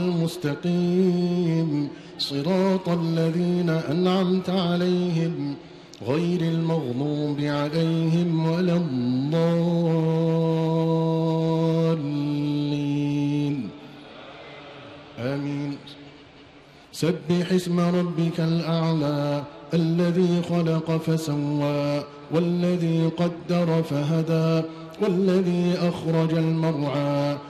المستقيم. صراط الذين أنعمت عليهم غير المغضوب عليهم ولا الضالين. آمين. سبح اسم ربك الأعلى الذي خلق فسوى والذي قدر فهدى والذي أخرج المرعى.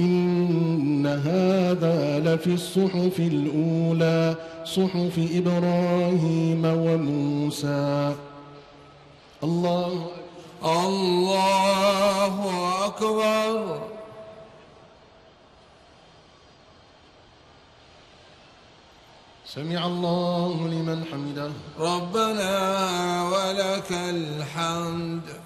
إن هذا لفي الصحف الأولى صحف إبراهيم وموسى. الله الله أكبر. سمع الله لمن حمده. ربنا ولك الحمد.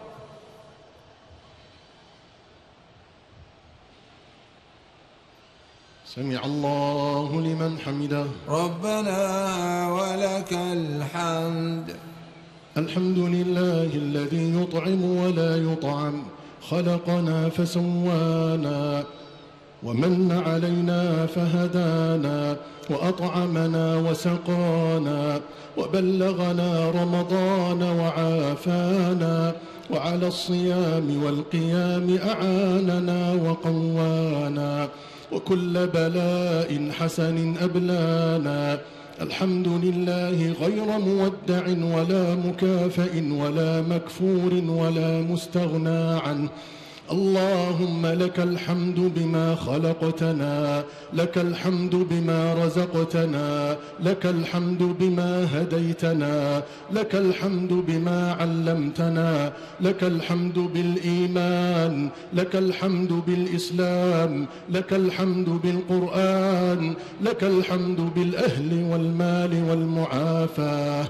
سمع الله لمن حمده. ربنا ولك الحمد. الحمد لله الذي يطعم ولا يطعم. خلقنا فسوانا. ومن علينا فهدانا. وأطعمنا وسقانا. وبلغنا رمضان وعافانا. وعلى الصيام والقيام أعاننا وقوانا. وكل بلاء حسن أبلانا. الحمد لله غير مودع ولا مكافئ ولا مكفور ولا مستغنى عنه اللهم لك الحمد بما خلقتنا لك الحمد بما رزقتنا لك الحمد بما هديتنا لك الحمد بما علمتنا لك الحمد بالإيمان لك الحمد بالإسلام لك الحمد بالقرآن لك الحمد بالأهل والمال والمعافاة.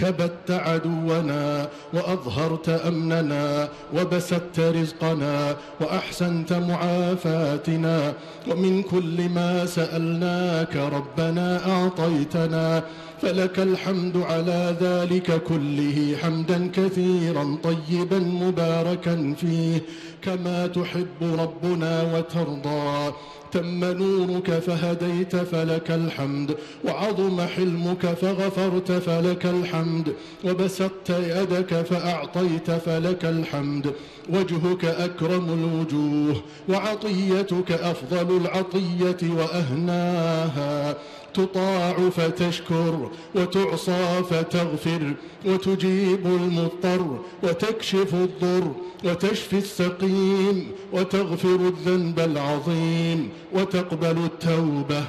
كبت عدونا وأظهرت أمننا وبسطت رزقنا وأحسنت معافاتنا ومن كل ما سألناك ربنا أعطيتنا فلك الحمد على ذلك كله حمدا كثيرا طيبا مباركا فيه كما تحب ربنا وترضى تم نورك فهديت فلك الحمد وعظم حلمك فغفرت فلك الحمد وبسطت يدك فأعطيت فلك الحمد. وجهك أكرم الوجوه وعطيتك أفضل العطية وأهناها. تطاع فتشكر وتعصى فتغفر وتجيب المضطر وتكشف الضر وتشفي السقيم وتغفر الذنب العظيم وتقبل التوبة.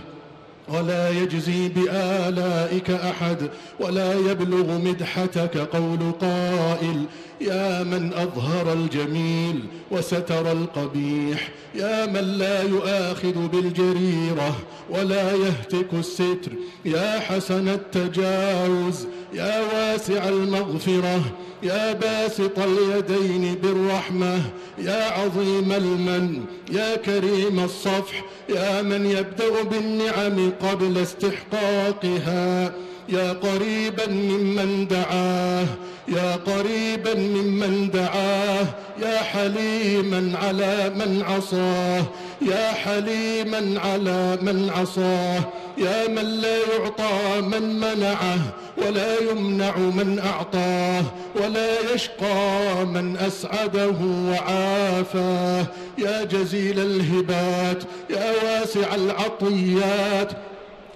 ولا يجزي بآلائك أحد ولا يبلغ مدحتك قول قائل. يا من أظهر الجميل وستر القبيح يا من لا يؤاخذ بالجريرة ولا يهتك الستر. يا حسن التجاوز يا واسع المغفرة يا باسط اليدين بالرحمة يا عظيم المن يا كريم الصفح يا من يبدأ بالنعم قبل استحقاقها يا قريبا ممن دعاه يا قريبا ممن دعاه يا حليما على من عصاه يا حليما على من عصاه. يا من لا يعطى من منعه ولا يمنع من أعطاه ولا يشقى من أسعده وعافاه. يا جزيل الهبات يا واسع العطيات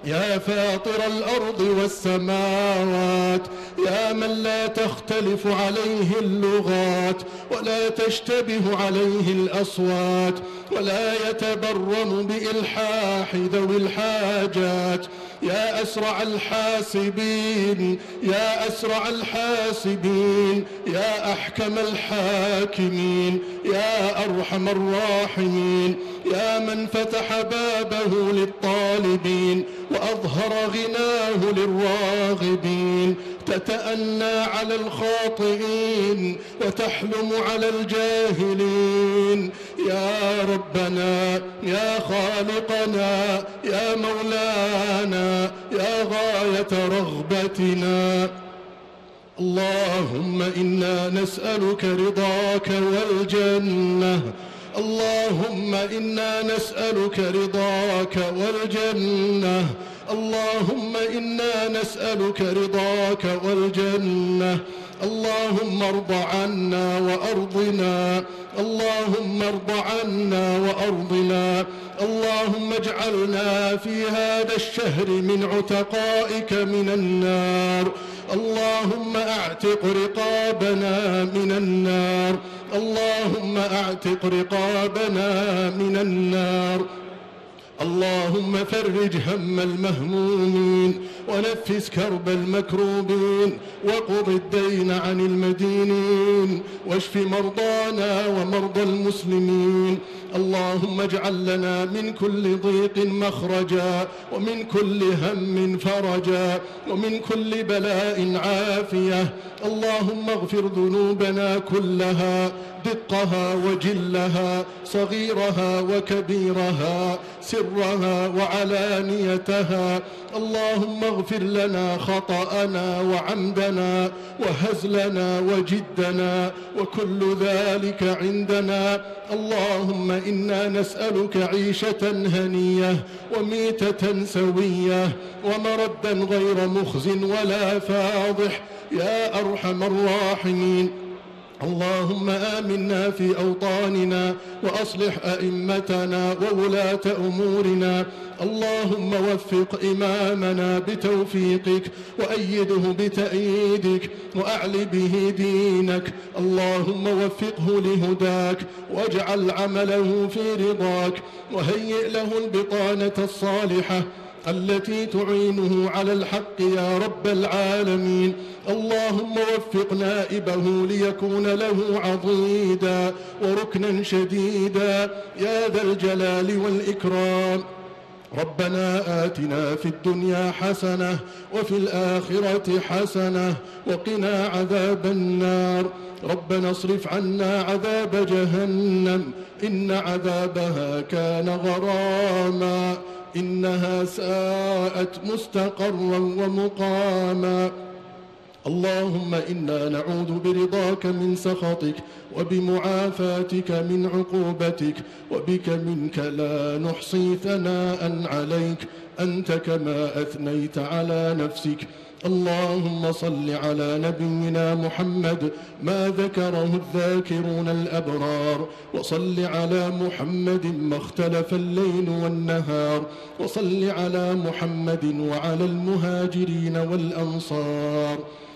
يا فاطر الأرض والسماوات يا من لا تختلف عليه اللغات ولا تشتبه عليه الأصوات ولا يتبرم بإلحاح ذوي الحاجات. يا أسرع الحاسبين يا أسرع الحاسبين يا أحكم الحاكمين يا أرحم الراحمين. يا من فتح بابه للطالبين وأظهر غناه للراغبين تتأنى على الخاطئين وتحلم على الجاهلين يا ربنا يا خالقنا يا مولانا يا غاية رغبتنا. اللهم إنا نسألك رضاك والجنة اللهم إنا نسألك رضاك والجنة. اللهم إنا نسألك رضاك والجنة. اللهم ارض عنا وأرضنا. اللهم ارض عنا وأرضنا. اللهم اجعلنا في هذا الشهر من عتقائك من النار. اللهم أعتق رقابنا من النار. اللهم أعتق رقابنا من النار. اللهم فرج هم المهمومين ونفس كرب المكروبين وقض الدين عن المدينين واشف مرضانا ومرضى المسلمين. اللهم اجعل لنا من كل ضيق مخرجا ومن كل هم فرجا ومن كل بلاء عافية. اللهم اغفر ذنوبنا كلها دقها وجلها صغيرها وكبيرها سرها وعلانيتها. اللهم اغفر لنا خطأنا وعمدنا وهزلنا وجدنا وكل ذلك عندنا. اللهم إنا نسألك عيشة هنية وميتة سوية ومردا غير مخز ولا فاضح يا أرحم الراحمين. اللهم آمنا في أوطاننا وأصلح أئمتنا وولاة أمورنا. اللهم وفق إمامنا بتوفيقك وأيده بتأييدك وأعل به دينك. اللهم وفقه لهداك واجعل عمله في رضاك وهيئ له البطانة الصالحة التي تعينه على الحق يا رب العالمين. اللهم وفق نائبه ليكون له عضيدا وركنا شديدا. يا ذا الجلال والإكرام. ربنا آتنا في الدنيا حسنة وفي الآخرة حسنة وقنا عذاب النار. ربنا اصرف عنا عذاب جهنم إن عذابها كان غراما. إنها ساءت مستقرا ومقاما. اللهم إنا نعوذ برضاك من سخطك وبمعافاتك من عقوبتك وبك منك لا نحصي ثناء عليك أنت كما أثنيت على نفسك. اللهم صل على نبينا محمد ما ذكره الذاكرون الأبرار. وصل على محمد ما اختلف الليل والنهار. وصل على محمد وعلى المهاجرين والأنصار.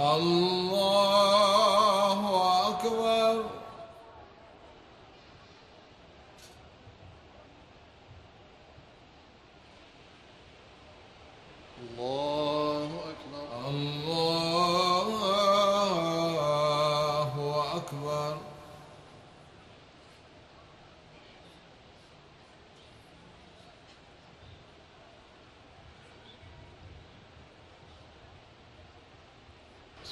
أكبر الله أكبر الله أكبر الله أكبر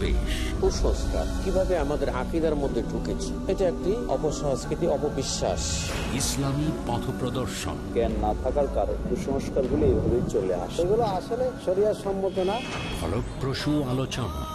পরিবেশ কুসংস্কার। কীভাবে আমাদের আকিদার মধ্যে ঢুকেছে? এটা একটি অপসংস্কৃতি অপবিশ্বাস। ইসলামী পথ প্রদর্শন। জ্ঞান না থাকার কারণে কুসংস্কারগুলো এইভাবেই চলে আসে। এগুলো আসলে শরিয়ার সম্মত না। ফলপ্রসূ আলোচনা।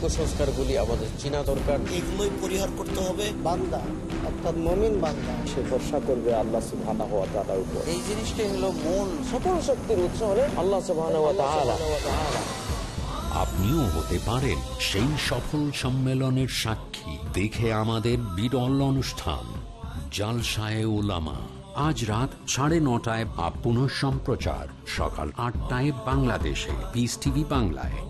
কুসংস্কারগুলি আমাদের চিনা দরকার। এগুলোই পরিহার করতে হবে। বান্দা অর্থাৎ মমিন বান্দা সে ভরসা করবে আল্লাহ সুবহানাহু ওয়া তাআলার উপর। এই জিনিসটাই হলো মূল। সকল শক্তির উৎস হলো আল্লাহ সুবহানাহু ওয়া তাআলা। আপনিও হতে পারেন সেই সফল সম্মেলনের সাক্ষী। দেখে আমাদের বিরল অনুষ্ঠান জালসায় ওলামা আজ রাত সাড়ে নটায় বা পুনঃ সম্প্রচার সকাল আটটায় বাংলাদেশে পিস টিভি বাংলায়।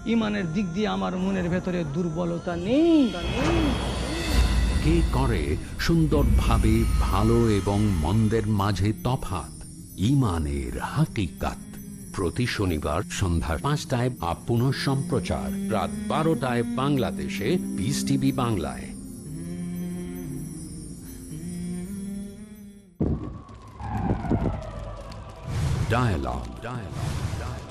ইমানের দিক দিয়ে আমার মনের ভেতরে দুর্বলতা নেই কে করে সুন্দরভাবে ভালো এবং মন্দের মাঝে তফাত ইমানের হাকিকাত প্রতি শনিবার সন্ধ্যা পাঁচটায় বা পুনঃ সম্প্রচার রাত বারোটায় বাংলাদেশে পিস টিভি বাংলায় Dialogue. Dialogue.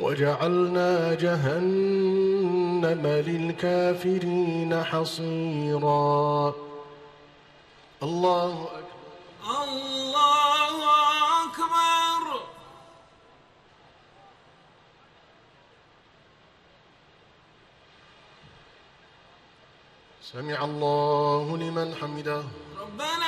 وجعلنا جهنم للكافرين حصيرا. الله أكبر الله أكبر. سمع الله لمن حمده. ربنا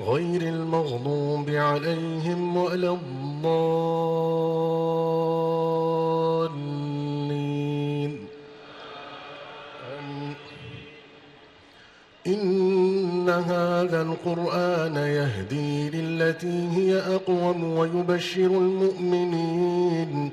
غير المغضوب عليهم ولا الضالين. إن هذا القرآن يهدي للتي هي أقوم ويبشر المؤمنين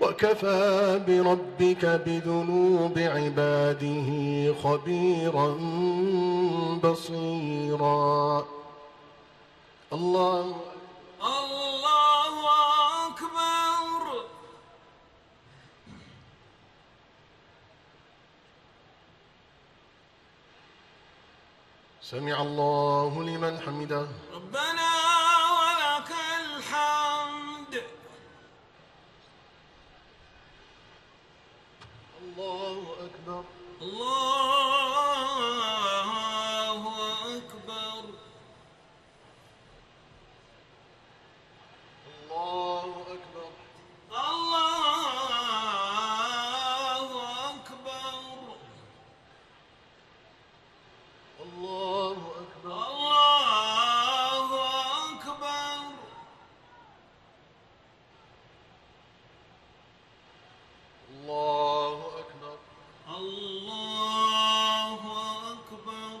وكفى بربك بذنوب عباده خبيرا بصيرا. الله الله أكبر. سمع الله لمن حمده. ربنا الله أكبر. الله أكبر الله أكبر الله أكبر الله أكبر الله أكبر الله أكبر الله أكبر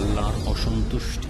আল্লাহর অসন্তুষ্টি।